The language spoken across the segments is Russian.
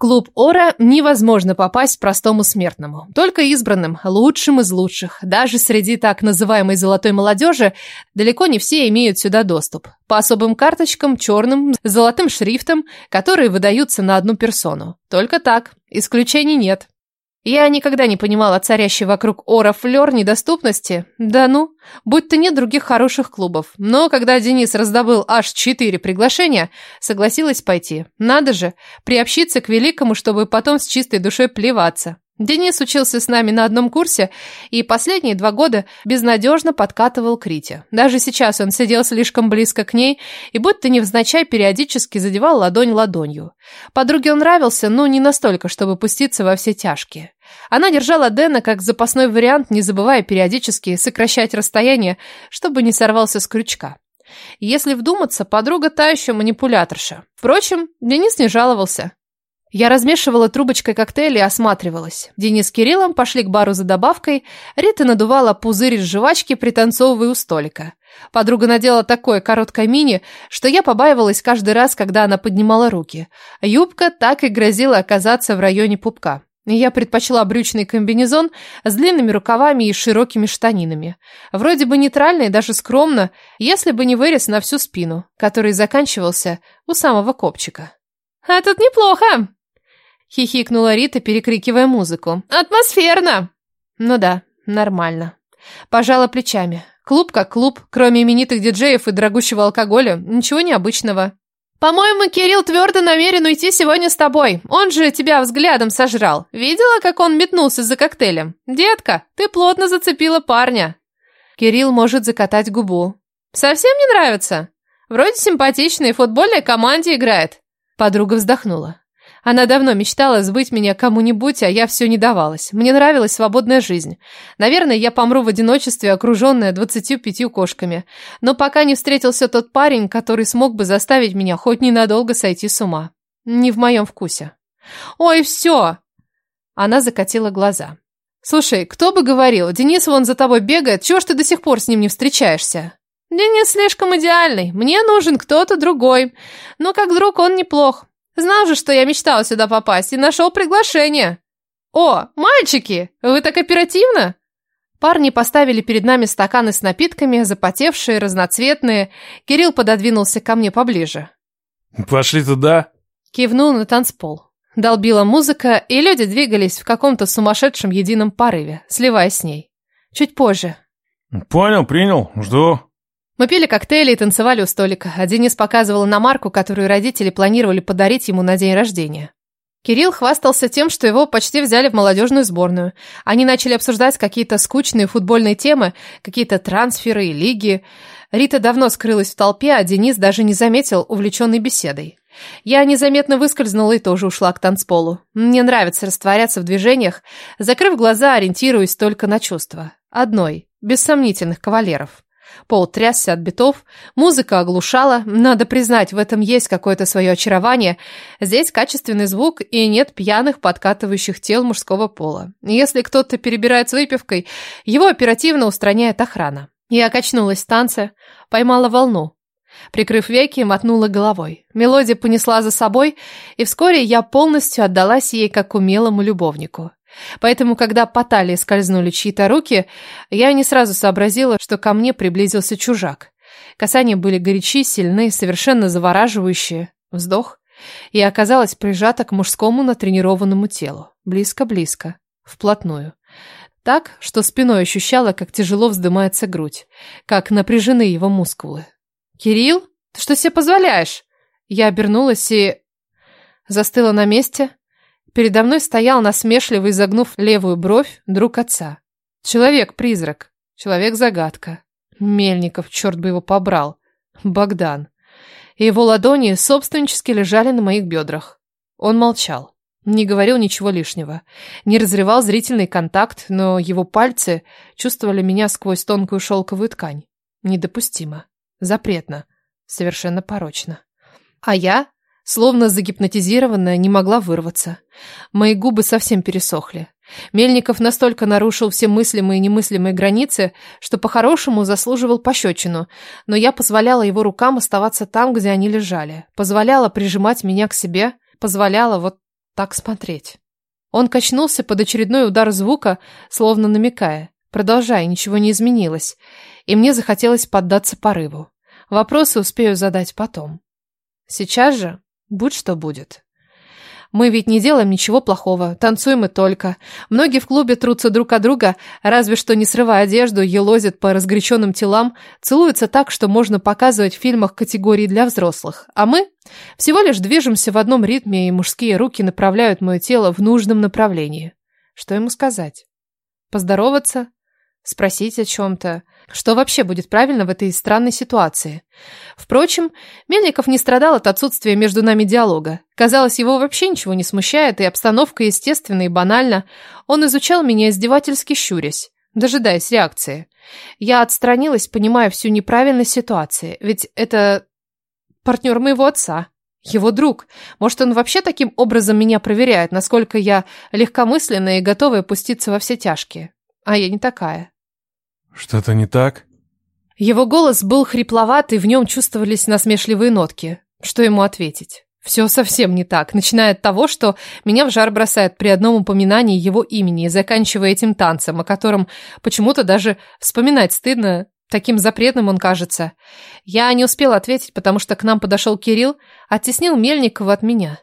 клуб Ора невозможно попасть простому смертному, только избранным, лучшим из лучших. Даже среди так называемой золотой молодежи далеко не все имеют сюда доступ. По особым карточкам, черным, золотым шрифтом, которые выдаются на одну персону. Только так, исключений нет. Я никогда не понимала царящей вокруг Ора флёр недоступности. Да ну, будь-то нет других хороших клубов. Но когда Денис раздобыл аж четыре приглашения, согласилась пойти. Надо же, приобщиться к великому, чтобы потом с чистой душой плеваться. Денис учился с нами на одном курсе и последние два года безнадежно подкатывал к Рите. Даже сейчас он сидел слишком близко к ней и будто невзначай периодически задевал ладонь ладонью. Подруге он нравился, но не настолько, чтобы пуститься во все тяжкие. Она держала Дэна как запасной вариант, не забывая периодически сокращать расстояние, чтобы не сорвался с крючка. Если вдуматься, подруга та еще манипуляторша. Впрочем, Денис не жаловался. Я размешивала трубочкой коктейль и осматривалась. Денис с Кириллом пошли к бару за добавкой. Рита надувала пузырь из жвачки, пританцовывая у столика. Подруга надела такое короткое мини, что я побаивалась каждый раз, когда она поднимала руки. Юбка так и грозила оказаться в районе пупка. Я предпочла брючный комбинезон с длинными рукавами и широкими штанинами. Вроде бы нейтрально и даже скромно, если бы не вырез на всю спину, который заканчивался у самого копчика. «А тут неплохо!» Хихикнула Рита, перекрикивая музыку. «Атмосферно!» «Ну да, нормально». Пожала плечами. Клуб как клуб, кроме именитых диджеев и дорогущего алкоголя, ничего необычного. «По-моему, Кирилл твердо намерен уйти сегодня с тобой. Он же тебя взглядом сожрал. Видела, как он метнулся за коктейлем? Детка, ты плотно зацепила парня». Кирилл может закатать губу. «Совсем не нравится? Вроде симпатичный, в футбольной команде играет». Подруга вздохнула. Она давно мечтала сбыть меня кому-нибудь, а я все не давалась. Мне нравилась свободная жизнь. Наверное, я помру в одиночестве, окруженная двадцатью пятью кошками. Но пока не встретился тот парень, который смог бы заставить меня хоть ненадолго сойти с ума. Не в моем вкусе. «Ой, все!» Она закатила глаза. «Слушай, кто бы говорил, Денис вон за тобой бегает, чего ж ты до сих пор с ним не встречаешься?» «Денис слишком идеальный, мне нужен кто-то другой. Но как друг он неплох. Знал же, что я мечтала сюда попасть и нашел приглашение. О, мальчики, вы так оперативно? Парни поставили перед нами стаканы с напитками, запотевшие, разноцветные. Кирилл пододвинулся ко мне поближе. Пошли туда. Кивнул на танцпол. Долбила музыка, и люди двигались в каком-то сумасшедшем едином порыве, сливаясь с ней. Чуть позже. Понял, принял, жду. Мы пили коктейли и танцевали у столика, а Денис показывал иномарку, которую родители планировали подарить ему на день рождения. Кирилл хвастался тем, что его почти взяли в молодежную сборную. Они начали обсуждать какие-то скучные футбольные темы, какие-то трансферы и лиги. Рита давно скрылась в толпе, а Денис даже не заметил увлеченной беседой. Я незаметно выскользнула и тоже ушла к танцполу. Мне нравится растворяться в движениях, закрыв глаза, ориентируясь только на чувства. Одной, без сомнительных кавалеров. Пол трясся от битов, музыка оглушала, надо признать, в этом есть какое-то свое очарование. Здесь качественный звук и нет пьяных подкатывающих тел мужского пола. Если кто-то перебирает с выпивкой, его оперативно устраняет охрана. Я качнулась в танце, поймала волну. Прикрыв веки, мотнула головой. Мелодия понесла за собой, и вскоре я полностью отдалась ей как умелому любовнику. Поэтому, когда по талии скользнули чьи-то руки, я не сразу сообразила, что ко мне приблизился чужак. Касания были горячи, сильны, совершенно завораживающие. Вздох. И оказалась прижата к мужскому натренированному телу. Близко-близко. Вплотную. Так, что спиной ощущала, как тяжело вздымается грудь, как напряжены его мускулы. «Кирилл, ты что себе позволяешь?» Я обернулась и... Застыла на месте, Передо мной стоял насмешливо изогнув левую бровь друг отца. Человек-призрак, человек-загадка. Мельников, черт бы его побрал. Богдан. Его ладони собственнически лежали на моих бедрах. Он молчал. Не говорил ничего лишнего. Не разрывал зрительный контакт, но его пальцы чувствовали меня сквозь тонкую шелковую ткань. Недопустимо. Запретно. Совершенно порочно. А я Словно загипнотизированная, не могла вырваться. Мои губы совсем пересохли. Мельников настолько нарушил все мыслимые и немыслимые границы, что по-хорошему заслуживал пощечину, но я позволяла его рукам оставаться там, где они лежали. Позволяла прижимать меня к себе, позволяла вот так смотреть. Он качнулся под очередной удар звука, словно намекая. Продолжай, ничего не изменилось. И мне захотелось поддаться порыву. Вопросы успею задать потом. Сейчас же будь что будет. Мы ведь не делаем ничего плохого, танцуем и только. Многие в клубе трутся друг от друга, разве что не срывая одежду, елозят по разгоряченным телам, целуются так, что можно показывать в фильмах категории для взрослых. А мы всего лишь движемся в одном ритме, и мужские руки направляют мое тело в нужном направлении. Что ему сказать? Поздороваться? Спросить о чем-то? Что вообще будет правильно в этой странной ситуации? Впрочем, Мельников не страдал от отсутствия между нами диалога. Казалось, его вообще ничего не смущает, и обстановка естественна и банальна. Он изучал меня издевательски щурясь, дожидаясь реакции. Я отстранилась, понимая всю неправильность ситуации, ведь это партнер моего отца. Его друг. Может, он вообще таким образом меня проверяет, насколько я легкомысленная и готовая пуститься во все тяжкие. А я не такая. Что-то не так? Его голос был хрипловат, и в нем чувствовались насмешливые нотки. Что ему ответить? Все совсем не так, начиная от того, что меня в жар бросает при одном упоминании его имени, и заканчивая этим танцем, о котором почему-то даже вспоминать стыдно, таким запретным он кажется. Я не успела ответить, потому что к нам подошел Кирилл, оттеснил Мельникова от меня.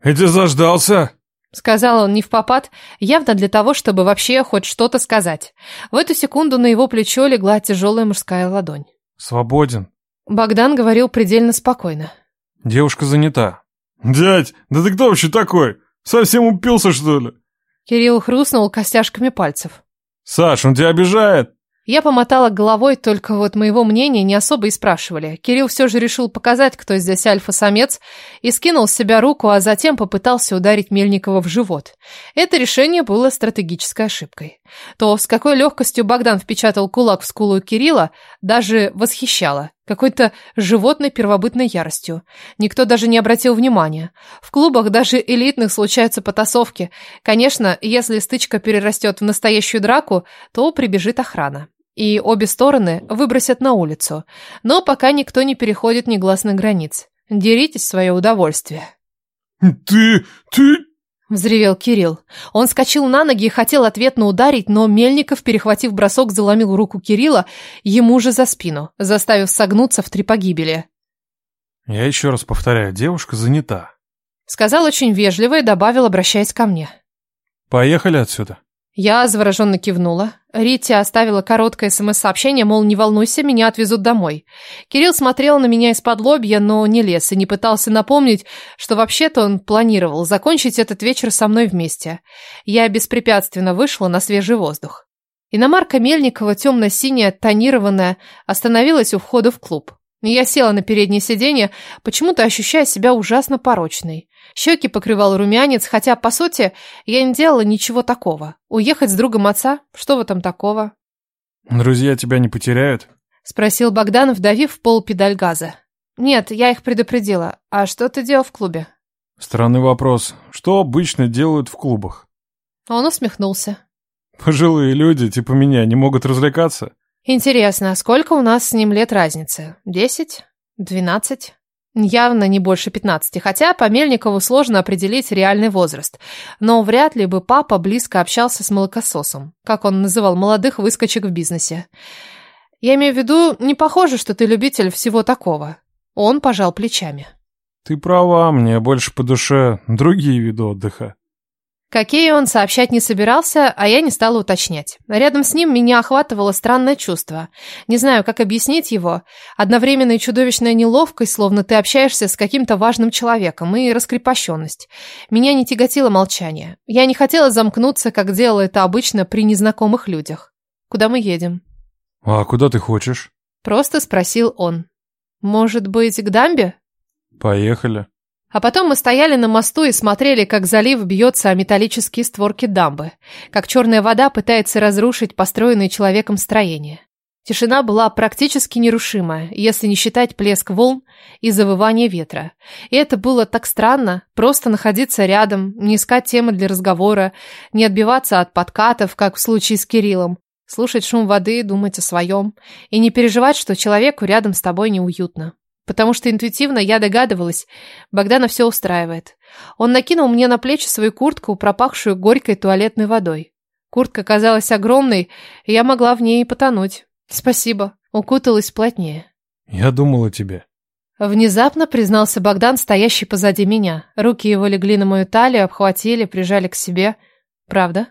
«Это заждался?» Сказал он не в попад, явно для того, чтобы вообще хоть что-то сказать. В эту секунду на его плечо легла тяжелая мужская ладонь. «Свободен». Богдан говорил предельно спокойно. «Девушка занята». «Дядь, да ты кто вообще такой? Совсем упился, что ли?» Кирилл хрустнул костяшками пальцев. «Саш, он тебя обижает?» Я помотала головой, только вот моего мнения не особо и спрашивали. Кирилл все же решил показать, кто здесь альфа-самец, и скинул с себя руку, а затем попытался ударить Мельникова в живот. Это решение было стратегической ошибкой. То, с какой легкостью Богдан впечатал кулак в скулу Кирилла, даже восхищало. Какой-то животной первобытной яростью. Никто даже не обратил внимания. В клубах, даже элитных, случаются потасовки. Конечно, если стычка перерастет в настоящую драку, то прибежит охрана и обе стороны выбросят на улицу. Но пока никто не переходит негласных границ. Деритесь в свое удовольствие. «Ты... ты...» Взревел Кирилл. Он скочил на ноги и хотел ответно ударить, но Мельников, перехватив бросок, заломил руку Кирилла ему же за спину, заставив согнуться в три погибели. «Я еще раз повторяю, девушка занята», — сказал очень вежливо и добавил, обращаясь ко мне. «Поехали отсюда». Я завороженно кивнула. Рите оставила короткое СМС-сообщение, мол, не волнуйся, меня отвезут домой. Кирилл смотрел на меня из-под лобья, но не лез и не пытался напомнить, что вообще-то он планировал закончить этот вечер со мной вместе. Я беспрепятственно вышла на свежий воздух. Иномарка Мельникова, темно-синяя, тонированная, остановилась у входа в клуб. Я села на переднее сиденье, почему-то ощущая себя ужасно порочной. Щеки покрывал румянец, хотя, по сути, я не делала ничего такого. Уехать с другом отца? Что в этом такого? «Друзья тебя не потеряют?» Спросил Богдан, вдавив в пол педаль газа. «Нет, я их предупредила. А что ты делал в клубе?» Странный вопрос. Что обычно делают в клубах? Он усмехнулся. Пожилые люди, типа меня, не могут развлекаться? Интересно, сколько у нас с ним лет разницы? Десять? Двенадцать? Явно не больше 15, хотя по Мельникову сложно определить реальный возраст. Но вряд ли бы папа близко общался с молокососом, как он называл молодых выскочек в бизнесе. Я имею в виду, не похоже, что ты любитель всего такого. Он пожал плечами. Ты права, мне больше по душе другие виды отдыха. Какие он сообщать не собирался, а я не стала уточнять. Рядом с ним меня охватывало странное чувство. Не знаю, как объяснить его. Одновременная чудовищная неловкость, словно ты общаешься с каким-то важным человеком, и раскрепощенность. Меня не тяготило молчание. Я не хотела замкнуться, как делала это обычно при незнакомых людях. Куда мы едем? А куда ты хочешь? Просто спросил он. Может быть, к дамбе? Поехали. А потом мы стояли на мосту и смотрели, как залив бьется о металлические створки дамбы, как черная вода пытается разрушить построенное человеком строение. Тишина была практически нерушимая, если не считать плеск волн и завывание ветра. И это было так странно, просто находиться рядом, не искать темы для разговора, не отбиваться от подкатов, как в случае с Кириллом, слушать шум воды, думать о своем и не переживать, что человеку рядом с тобой неуютно. Потому что интуитивно я догадывалась, Богдана все устраивает. Он накинул мне на плечи свою куртку, пропахшую горькой туалетной водой. Куртка казалась огромной, и я могла в ней потонуть. Спасибо. Укуталась плотнее. Я думал о тебе. Внезапно признался Богдан, стоящий позади меня. Руки его легли на мою талию, обхватили, прижали к себе. Правда?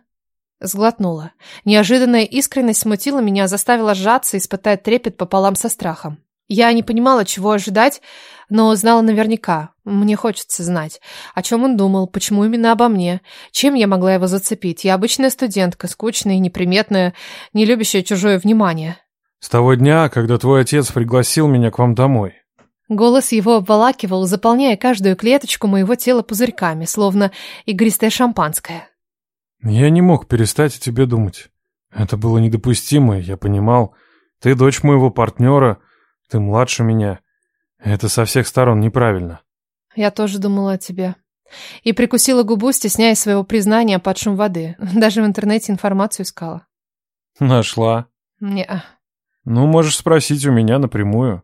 Сглотнула. Неожиданная искренность смутила меня, заставила сжаться, испытать трепет пополам со страхом. Я не понимала, чего ожидать, но знала наверняка. Мне хочется знать, о чем он думал, почему именно обо мне, чем я могла его зацепить. Я обычная студентка, скучная и неприметная, не любящая чужое внимание. С того дня, когда твой отец пригласил меня к вам домой. Голос его обволакивал, заполняя каждую клеточку моего тела пузырьками, словно игристое шампанское. Я не мог перестать о тебе думать. Это было недопустимо, я понимал. Ты дочь моего партнера, ты младше меня. Это со всех сторон неправильно. Я тоже думала о тебе. И прикусила губу, стесняясь своего признания под шум воды. Даже в интернете информацию искала. Нашла? Не. Ну, можешь спросить у меня напрямую.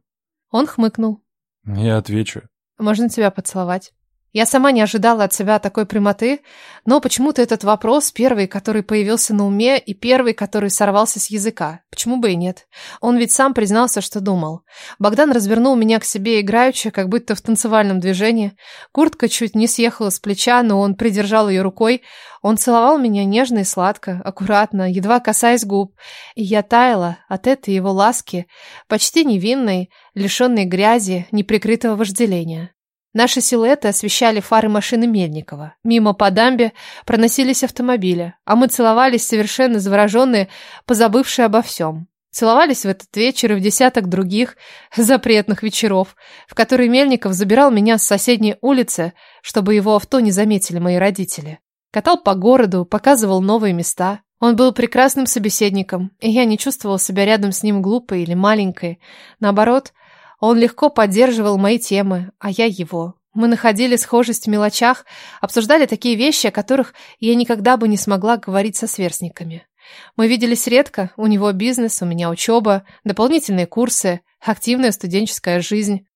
Он хмыкнул. Я отвечу. Можно тебя поцеловать? Я сама не ожидала от себя такой прямоты, но почему-то этот вопрос первый, который появился на уме, и первый, который сорвался с языка. Почему бы и нет? Он ведь сам признался, что думал. Богдан развернул меня к себе играючи, как будто в танцевальном движении. Куртка чуть не съехала с плеча, но он придержал ее рукой. Он целовал меня нежно и сладко, аккуратно, едва касаясь губ. И я таяла от этой его ласки, почти невинной, лишенной грязи, неприкрытого вожделения. Наши силуэты освещали фары машины Мельникова. Мимо по дамбе проносились автомобили, а мы целовались совершенно завороженные, позабывшие обо всем. Целовались в этот вечер и в десяток других запретных вечеров, в которые Мельников забирал меня с соседней улицы, чтобы его авто не заметили мои родители. Катал по городу, показывал новые места. Он был прекрасным собеседником, и я не чувствовала себя рядом с ним глупой или маленькой. Наоборот, он легко поддерживал мои темы, а я его. Мы находили схожесть в мелочах, обсуждали такие вещи, о которых я никогда бы не смогла говорить со сверстниками. Мы виделись редко, у него бизнес, у меня учеба, дополнительные курсы, активная студенческая жизнь.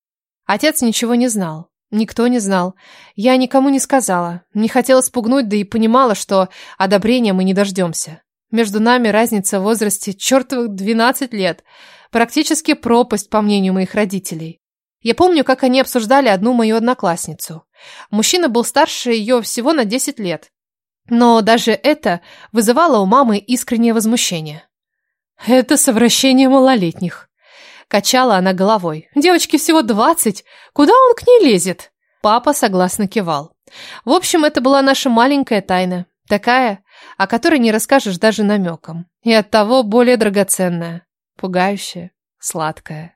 Отец ничего не знал, никто не знал. Я никому не сказала, не хотела спугнуть, да и понимала, что одобрения мы не дождемся. Между нами разница в возрасте чертовых 12 лет – Практически пропасть, по мнению моих родителей. Я помню, как они обсуждали одну мою одноклассницу. Мужчина был старше ее всего на 10 лет. Но даже это вызывало у мамы искреннее возмущение. Это совращение малолетних. Качала она головой. Девочке всего 20. Куда он к ней лезет? Папа согласно кивал. В общем, это была наша маленькая тайна. Такая, о которой не расскажешь даже намеком. И оттого более драгоценная пугающее, сладкое.